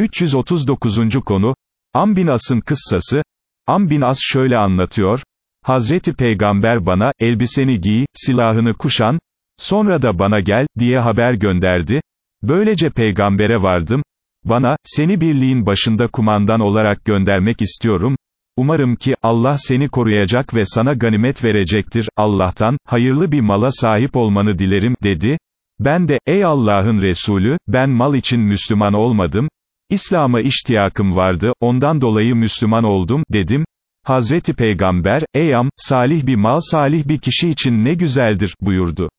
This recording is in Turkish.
339. konu, Am bin As'ın kıssası, Am bin As şöyle anlatıyor, Hazreti Peygamber bana, elbiseni giy, silahını kuşan, sonra da bana gel, diye haber gönderdi, böylece peygambere vardım, bana, seni birliğin başında kumandan olarak göndermek istiyorum, umarım ki, Allah seni koruyacak ve sana ganimet verecektir, Allah'tan, hayırlı bir mala sahip olmanı dilerim, dedi, ben de, ey Allah'ın Resulü, ben mal için Müslüman olmadım, İslam'a iştiyakım vardı, ondan dolayı Müslüman oldum, dedim. Hazreti Peygamber, ey am, salih bir mal salih bir kişi için ne güzeldir, buyurdu.